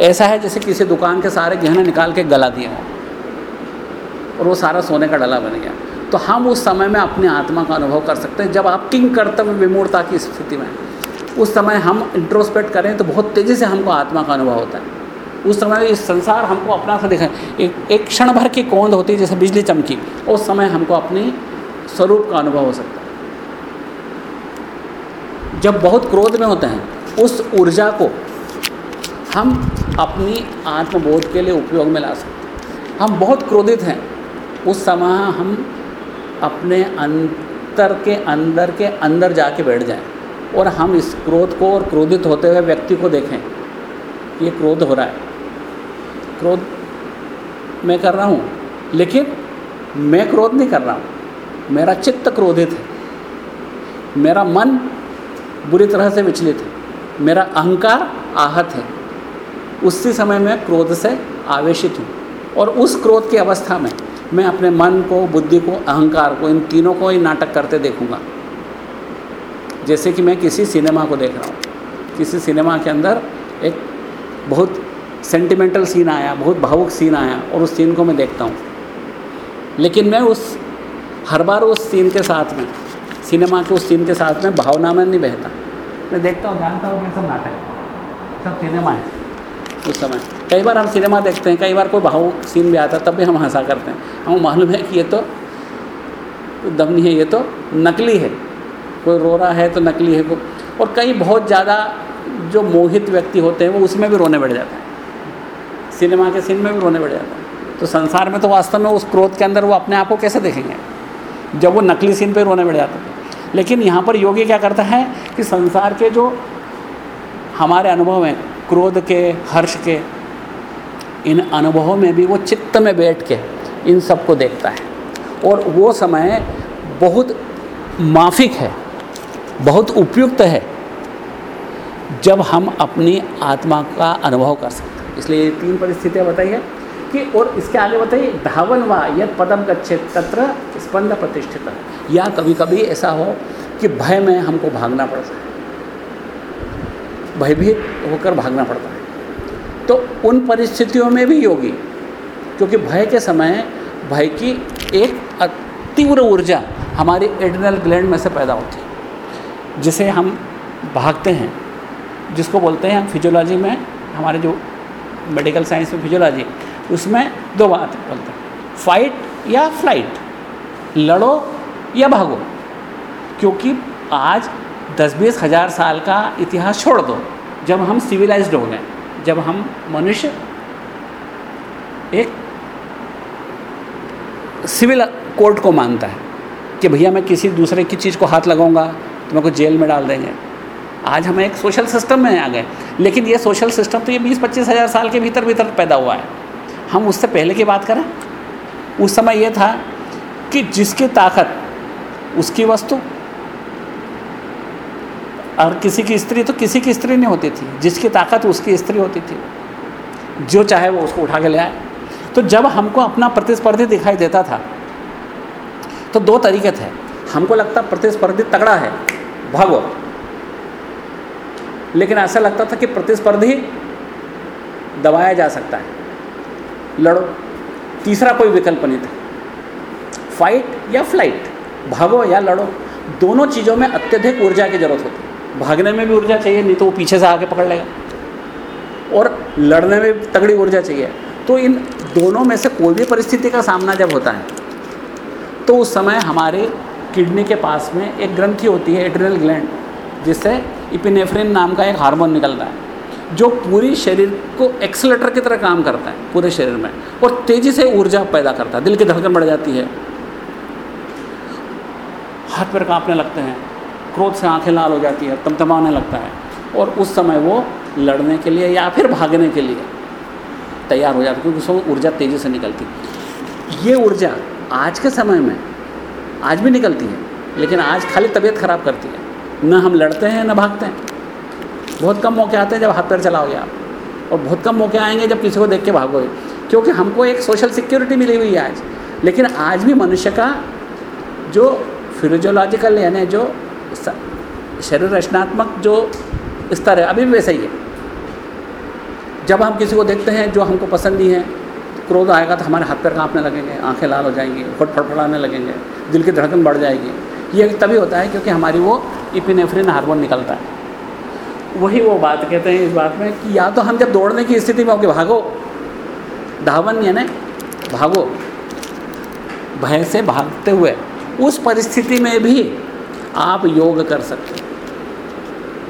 ऐसा है जैसे किसी दुकान के सारे गहने निकाल के गला दिए दिया और वो सारा सोने का डला बन गया। तो हम उस समय में अपनी आत्मा का अनुभव कर सकते हैं। जब आप किंग कर्तव्य विमूर्ता की स्थिति में, उस समय हम इंट्रोस्पेक्ट करें तो बहुत तेज़ी से हमको आत्मा का अनुभव होता है। उस समय संसार हमको अपना सा दिखाए एक एक क्षण भर की कौंद होती है जैसे बिजली चमकी, उस समय हमको अपनी स्वरूप का अनुभव हो सकता है। जब बहुत क्रोध में होते हैं, उस ऊर्जा को हम अपनी आत्मबोध के लिए उपयोग में ला सकते हैं। हम बहुत क्रोधित हैं, उस समय हम अपने अंतर के अंदर के अंदर जाके बैठ जाएँ और हम इस क्रोध को और क्रोधित होते हुए व्यक्ति को देखें, ये क्रोध हो रहा है। क्रोध मैं कर रहा हूँ, लेकिन मैं क्रोध नहीं कर रहा हूँ। मेरा चित्त क्रोधित है। मेरा मन बुरी तरह से विचलित है। मेरा अहंकार आहत है। उसी समय मैं क्रोध से आवेशित हूँ। और उस क्रोध की अवस्था में मैं अपने मन को, बुद्धि को, अहंकार को, इन तीनों को ही नाटक करते देखूँगा। जैसे कि मैं किसी सिनेमा को देख रहा हूँ। किसी सिनेमा के अंदर एक बहुत सेंटिमेंटल सीन आया, बहुत भावुक सीन आया और उस सीन को मैं देखता हूँ। लेकिन मैं उस, हर बार उस सीन के साथ में सिनेमा के उस सीन के साथ में भावना में नहीं बहता। मैं देखता हूँ, जानता हूँ कि सब नाटक सब सिनेमा है। उस समय, कई बार हम सिनेमा देखते हैं, कई बार कोई भावुक सीन भी आता है, तब भी हम हंसा करते हैं। हमें मालूम है कि ये तो दम नहीं है, ये तो नकली है। कोई रो रहा है तो नकली है और कई बहुत ज़्यादा जो मोहित व्यक्ति होते हैं, वो उसमें भी रोने बैठ जाते हैं। सिनेमा के सीन में भी रोने जाते हैं। तो संसार में तो वास्तव में उस क्रोध के अंदर वो अपने आप को कैसे देखेंगे? जब वो नकली सीन पर रोने बैठ जाते हैं। लेकिन यहाँ पर योगी क्या करता है कि संसार के जो हमारे अनुभव हैं, क्रोध के, हर्ष के, इन अनुभवों में भी वो चित्त में बैठ के इन सबको देखता है। और वो समय बहुत माफिक है, बहुत उपयुक्त है, जब हम अपनी आत्मा का अनुभव कर सकते इसलिए ये तीन परिस्थितियाँ बताई है कि और इसके आगे बताइए, धावन व यद पदम गच्छे तत्र स्पंद प्रतिष्ठित। या कभी कभी ऐसा हो कि भय में हमको भागना पड़ता है भयभीत होकर भागना पड़ता है। तो उन परिस्थितियों में भी योगी, क्योंकि भय के समय भय की एक तीव्र ऊर्जा हमारी एडनल ग्लैंड में से पैदा होती है। जिसे हम भागते हैं, जिसको बोलते हैं हम फिजियोलॉजी में हमारे जो मेडिकल साइंस में फिजियोलॉजी उसमें दो बात बोलते हैं। फाइट या फ़्लाइट लड़ो या भागो। क्योंकि आज दस बीस हज़ार साल का इतिहास छोड़ दो। जब हम सिविलाइज्ड हो गए, जब हम मनुष्य एक सिविल कोर्ट को मानता है कि भैया मैं किसी दूसरे की चीज़ को हाथ लगाऊँगा तो मेरे को जेल में डाल देंगे। आज हम एक सोशल सिस्टम में आ गए। लेकिन ये सोशल सिस्टम तो ये बीस, पच्चीस हज़ार साल के भीतर भीतर पैदा हुआ है। हम उससे पहले की बात करें, उस समय ये था कि जिसकी ताकत, उसकी वस्तु, और किसी की स्त्री तो किसी की स्त्री नहीं होती थी। जिसकी ताकत, उसकी स्त्री होती थी। जो चाहे वो उसको उठा के ले आए। तो जब हमको अपना प्रतिस्पर्धी दिखाई देता था तो दो तरीके थे। हमको लगता प्रतिस्पर्धी तगड़ा है, भागो। लेकिन ऐसा लगता था कि प्रतिस्पर्धी दबाया जा सकता है। लड़ो। तीसरा कोई विकल्प नहीं था। फाइट या फ़्लाइट भागो या लड़ो, दोनों चीज़ों में अत्यधिक ऊर्जा की ज़रूरत होती है। भागने में भी ऊर्जा चाहिए, नहीं तो वो पीछे से आके पकड़ लेगा। और लड़ने में तगड़ी ऊर्जा चाहिए। तो इन दोनों में से कोई भी परिस्थिति का सामना जब होता है तो उस समय हमारे किडनी के पास में एक ग्रंथि होती है, एड्रिनल ग्लैंड, जिससे इपिनेफ्रिन नाम का एक हार्मोन निकलता है, जो पूरी शरीर को एक्सलेटर की तरह काम करता है, पूरे शरीर में। और तेज़ी से ऊर्जा पैदा करता है, दिल की धड़कन बढ़ जाती है। हाथ पैर कांपने लगते हैं, क्रोध से आँखें लाल हो जाती है, तमतमाने लगता है। और उस समय वो लड़ने के लिए या फिर भागने के लिए तैयार हो जाता है, क्योंकि उसमें ऊर्जा तेज़ी से निकलती ये ऊर्जा आज के समय में, आज भी निकलती है, लेकिन आज खाली तबीयत ख़राब करती है। न हम लड़ते हैं, न भागते हैं। बहुत कम मौके आते हैं जब हाथ पैर चलाओगे आप। और बहुत कम मौके आएँगे जब किसी को देख के भागोगे। क्योंकि हमको एक सोशल सिक्योरिटी मिली हुई है आज। लेकिन आज भी मनुष्य का जो फिजियोलॉजिकल यानी जो शरीर रचनात्मक जो स्तर है, अभी भी वैसा ही है। जब हम किसी को देखते हैं जो हमको पसंद नहीं है, क्रोध आएगा तो हमारे हाथ पैर कांपने लगेंगे, आँखें लाल हो जाएँगी फट फड़फड़ाने लगेंगे, दिल की धड़कन बढ़ जाएगी। ये तभी होता है क्योंकि हमारी वो इपिनेफ्रिन हार्मोन निकलता है। वही वो बात कहते हैं इस बात में कि या तो हम जब दौड़ने की स्थिति में होगी भागो, धावन यानी भागो, भय से भागते हुए, उस परिस्थिति में भी आप योग कर सकते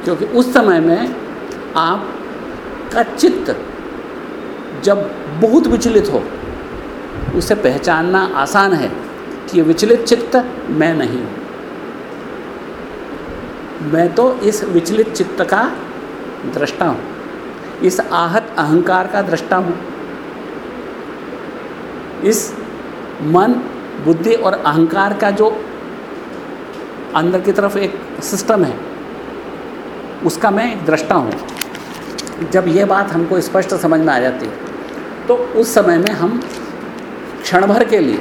क्योंकि उस समय में आपका चित्त जब बहुत विचलित हो, उसे पहचानना आसान है कि ये विचलित चित्त मैं नहीं हूँ। मैं तो इस विचलित चित्त का दृष्टा हूँ। इस आहत अहंकार का दृष्टा हूँ। इस मन, बुद्धि और अहंकार का जो अंदर की तरफ़ एक सिस्टम है, उसका मैं एक दृष्टा हूँ। जब ये बात हमको स्पष्ट समझ में आ जाती है तो उस समय में हम क्षण भर के लिए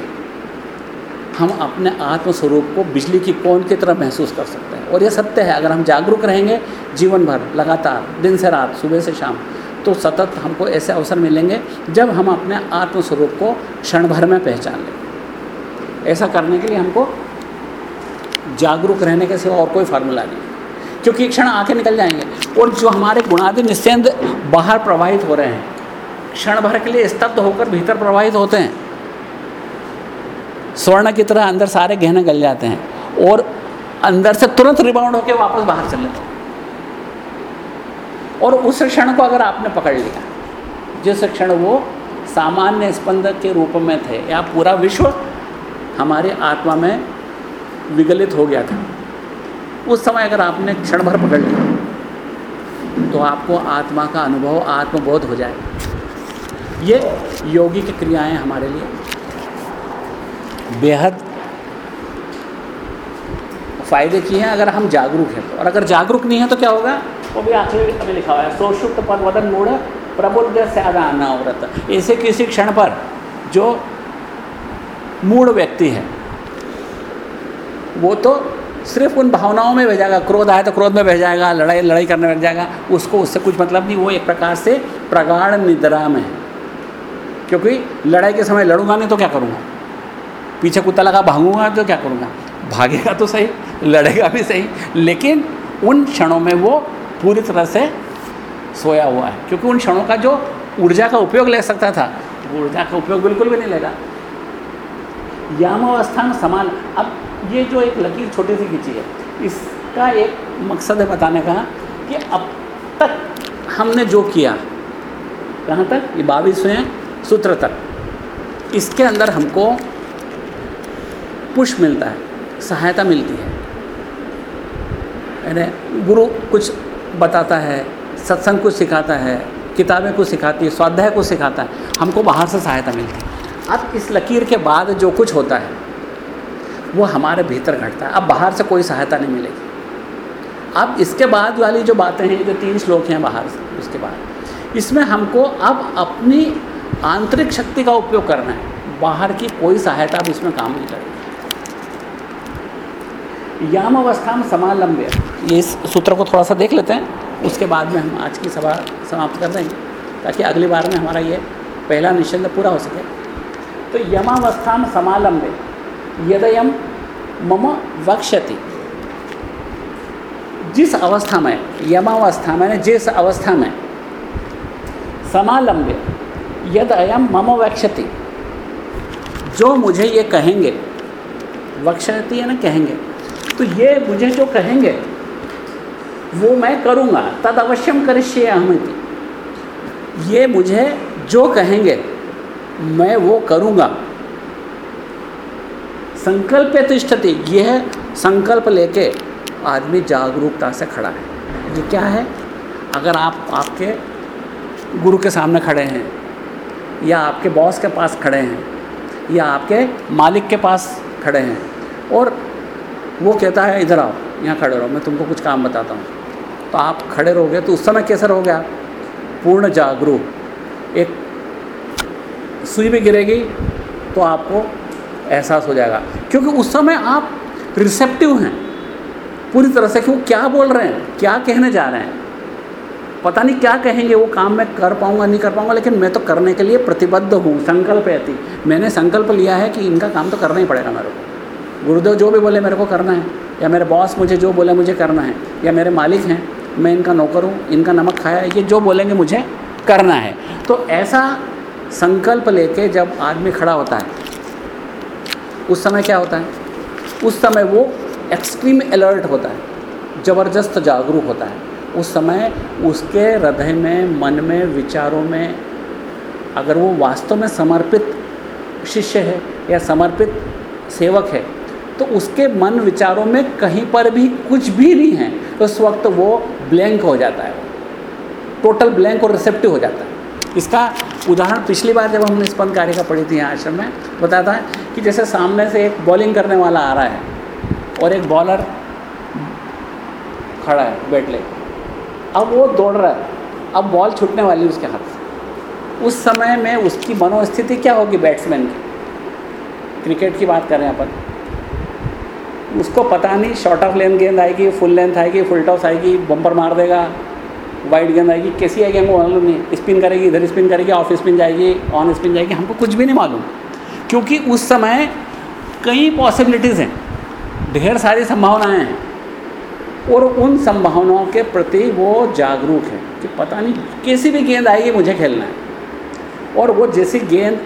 हम अपने आत्मस्वरूप को बिजली की कौन की तरह महसूस कर सकते हैं। और ये सत्य है, अगर हम जागरूक रहेंगे, जीवन भर, लगातार, दिन से रात, सुबह से शाम तो सतत हमको ऐसे अवसर मिलेंगे जब हम अपने आत्मस्वरूप को क्षण भर में पहचान लें। ऐसा करने के लिए हमको जागरूक रहने के सिवा और कोई फार्मूला नहीं क्योंकि क्षण आके निकल जाएँगे और जो हमारे गुणादि निश्चंद बाहर प्रवाहित हो रहे हैं, क्षण भर के लिए स्तब्ध होकर भीतर प्रवाहित होते हैं स्वर्ण की तरह अंदर सारे गहने गल जाते हैं और अंदर से तुरंत रिबाउंड होकर वापस बाहर चले जाते और उस क्षण को अगर आपने पकड़ लिया, जिस क्षण वो सामान्य स्पंदक के रूप में थे, या पूरा विश्व हमारे आत्मा में विगलित हो गया था, उस समय अगर आपने क्षण भर पकड़ लिया तो आपको आत्मा का अनुभव, आत्मबोध हो जाए ये योगी की क्रियाएँ हमारे लिए बेहद फ़ायदे की हैं अगर हम जागरूक हैं। तो और अगर जागरूक नहीं है तो क्या होगा? वो भी आखिरी में लिखा हुआ है, सोषुप्त पद वदन मूढ़, प्रबुद्ध स्यादा अनावृत। ऐसे किसी क्षण पर जो मूढ़ व्यक्ति है, वो तो सिर्फ़ उन भावनाओं में बह जाएगा। क्रोध आए तो क्रोध में बह जाएगा, लड़ाई लड़ाई करने लग जाएगा। उसको उससे कुछ मतलब नहीं, वो एक प्रकार से प्रगाढ़ निद्रा में है। क्योंकि लड़ाई के समय लड़ूँगा नहीं तो क्या करूँगा? पीछे कुत्ता लगा, भागूँगा तो क्या करूँगा? भागेगा तो सही, लड़ेगा भी सही, लेकिन उन क्षणों में वो पूरी तरह से सोया हुआ है। क्योंकि उन क्षणों का जो ऊर्जा का उपयोग ले सकता था, वो ऊर्जा का उपयोग बिल्कुल भी नहीं लेगा। यामावस्था में समान अब ये जो एक लकीर छोटी सी खींची है, इसका एक मकसद है बताने का कि अब तक हमने जो किया, कहाँ तक? ये बाईसवें सूत्र तक। इसके अंदर हमको पुश मिलता है, सहायता मिलती है। यानी गुरु कुछ बताता है, सत्संग कुछ सिखाता है, किताबें कुछ सिखाती है, स्वाध्याय कुछ सिखाता है, हमको बाहर से सहायता मिलती है। अब इस लकीर के बाद जो कुछ होता है, वो हमारे भीतर घटता है। अब बाहर से कोई सहायता नहीं मिलेगी। अब इसके बाद वाली जो बातें हैं, जो तीन श्लोक हैं बाहर से, उसके बाद, इसमें हमको अब अपनी आंतरिक शक्ति का उपयोग करना है। बाहर की कोई सहायता अब इसमें काम नहीं करेगी। याम अवस्था में समालंब्य। ये इस सूत्र को थोड़ा सा देख लेते हैं। उसके बाद में हम आज की सभा समाप्त कर देंगे ताकि अगली बार में हमारा ये पहला निश्चिंत पूरा हो सके। तो यमावस्था में समालंब्य। यदयम मम वक्षति जिस अवस्था में यमावस्था में जिस अवस्था में समालंब्य यद अयम मम वक्षति जो मुझे ये कहेंगे वक्षति है ना कहेंगे तो ये मुझे जो कहेंगे, वो मैं करूँगा। तद अवश्यम करिष्य अहमति। ये मुझे जो कहेंगे, मैं वो करूँगा। संकल्प तिष्ठति, यह संकल्प लेके आदमी जागरूकता से खड़ा है। ये क्या है? अगर आप आपके गुरु के सामने खड़े हैं, या आपके बॉस के पास खड़े हैं, या आपके मालिक के पास खड़े हैं, और वो कहता है, इधर आओ, यहाँ खड़े रहो, मैं तुमको कुछ काम बताता हूँ। तो आप खड़े रहोगे तो उस समय कैसा रहोगे आप? पूर्ण जागरूक। एक सुई भी गिरेगी तो आपको एहसास हो जाएगा। क्योंकि उस समय आप रिसेप्टिव हैं, पूरी तरह से कि वो क्या बोल रहे हैं, क्या कहने जा रहे हैं। पता नहीं क्या कहेंगे, वो काम मैं कर पाऊँगा, नहीं कर पाऊँगा, लेकिन मैं तो करने के लिए प्रतिबद्ध हूँ, संकल्प ऐसी मैंने संकल्प लिया है कि इनका काम तो करना ही पड़ेगा मेरे को। गुरुदेव जो भी बोले मेरे को करना है, या मेरे बॉस मुझे जो बोले मुझे करना है, या मेरे मालिक हैं, मैं इनका नौकर हूँ, इनका नमक खाया है, ये जो बोलेंगे मुझे करना है। तो ऐसा संकल्प लेके जब आदमी खड़ा होता है, उस समय क्या होता है? उस समय वो एक्सट्रीम अलर्ट होता है, ज़बरदस्त जागरूक होता है। उस समय उसके हृदय में, मन में, विचारों में, अगर वो वास्तव में समर्पित शिष्य है या समर्पित सेवक है तो उसके मन विचारों में कहीं पर भी कुछ भी नहीं है उस वक्त वो ब्लैंक हो जाता है। टोटल ब्लैंक और रिसेप्टिव हो जाता है। इसका उदाहरण पिछली बार जब हमने स्पंद कार्य का पढ़ी थी आश्रम में बताता है कि जैसे सामने से एक बॉलिंग करने वाला आ रहा है और एक बॉलर खड़ा है बैट ले अब वो दौड़ रहा है। अब बॉल छूटने वाली उसके हाथ से। उस समय में उसकी मनोस्थिति क्या होगी बैट्समैन की? क्रिकेट की बात करें अपन। उसको पता नहीं शॉर्ट ऑफ़ लेंथ गेंद आएगी फुल लेंथ आएगी फुल टॉस आएगी बम्पर मार देगा वाइड गेंद आएगी, कैसी आएगी हमको मालूम नहीं। स्पिन करेगी, इधर स्पिन करेगी ऑफ़ स्पिन जाएगी ऑन स्पिन जाएगी, हमको कुछ भी नहीं मालूम। क्योंकि उस समय कई पॉसिबिलिटीज़ हैं, ढेर सारी संभावनाएँ हैं, और उन संभावनाओं के प्रति वो जागरूक है कि पता नहीं कैसी भी गेंद आएगी मुझे खेलना है। और वो जैसी गेंद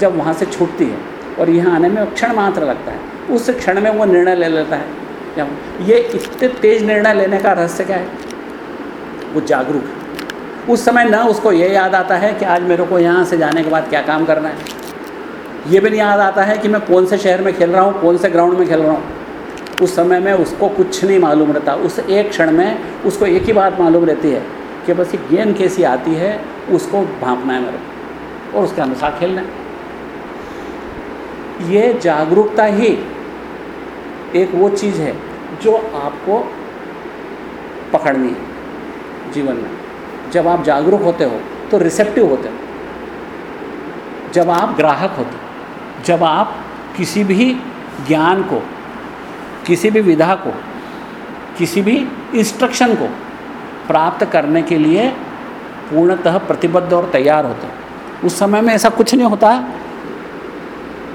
जब वहाँ से छूटती है, और यहाँ आने में क्षण मात्र लगता है उस क्षण में वो निर्णय ले लेता है। या ये इतने तेज निर्णय लेने का रहस्य क्या है? वो जागरूक है। उस समय ना उसको ये याद आता है कि आज मेरे को यहाँ से जाने के बाद क्या काम करना है। ये भी नहीं याद आता है कि मैं कौन से शहर में खेल रहा हूँ, कौन से ग्राउंड में खेल रहा हूँ। उस समय में उसको कुछ नहीं मालूम रहता। उस एक क्षण में उसको एक ही बात मालूम रहती है कि बस ये गेंद कैसी आती है, उसको भापना है मेरे को और उसके अनुसार खेलना है। ये जागरूकता ही एक वो चीज़ है जो आपको पकड़नी है जीवन में। जब आप जागरूक होते हो तो रिसेप्टिव होते हो। जब आप ग्राहक होते हो, जब आप किसी भी ज्ञान को, किसी भी विधा को, किसी भी इंस्ट्रक्शन को प्राप्त करने के लिए पूर्णतः प्रतिबद्ध और तैयार होते हैं। उस समय में ऐसा कुछ नहीं होता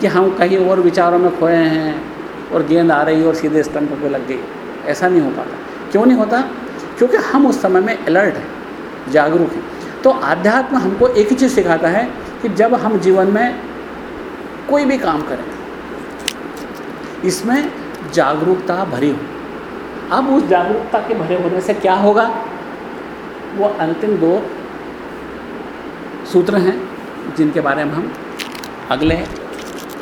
कि हम कहीं और विचारों में खोए हैं और गेंद आ रही और सीधे स्टंप पे लग गई। ऐसा नहीं हो पाता। क्यों नहीं होता? क्योंकि हम उस समय में अलर्ट हैं, जागरूक हैं। तो आध्यात्म हमको एक ही चीज़ सिखाता है कि जब हम जीवन में कोई भी काम करें, इसमें जागरूकता भरी हो। अब उस जागरूकता के भरे होने से क्या होगा? वो अंतिम दो सूत्र हैं, जिनके बारे में हम अगले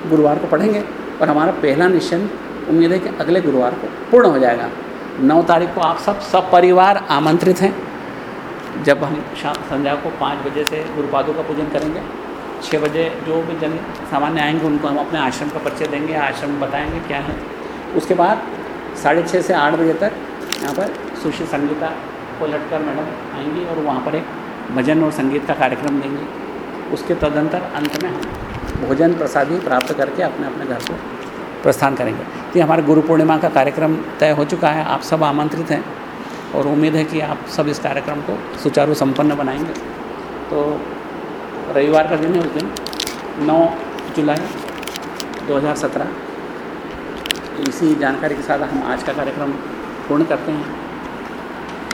गुरुवार को पढ़ेंगे। और हमारा पहला निश्चय उम्मीद है कि अगले गुरुवार को पूर्ण हो जाएगा। नौ तारीख को आप सब सब परिवार आमंत्रित हैं। जब हम शाम, संध्या को पाँच बजे से गुरुपादों का पूजन करेंगे छः बजे जो भी जन सामान्य आएँगे, उनको हम अपने आश्रम का परिचय देंगे, आश्रम बताएँगे क्या है। उसके बाद साढ़े छः से आठ बजे तक यहाँ पर सुश्री संगीता को लटकर मैडम आएँगी और वहाँ पर एक भजन और संगीत का कार्यक्रम देंगे। उसके तदंतर अंत में हम भोजन प्रसादी प्राप्त करके अपने अपने घर को प्रस्थान करेंगे। तो हमारे गुरु पूर्णिमा का कार्यक्रम तय हो चुका है। आप सब आमंत्रित हैं और उम्मीद है कि आप सब इस कार्यक्रम को सुचारू संपन्न बनाएँगे। तो रविवार का दिन है उस दिन 9 जुलाई 2017 इसी जानकारी के साथ हम आज का कार्यक्रम पूर्ण करते हैं।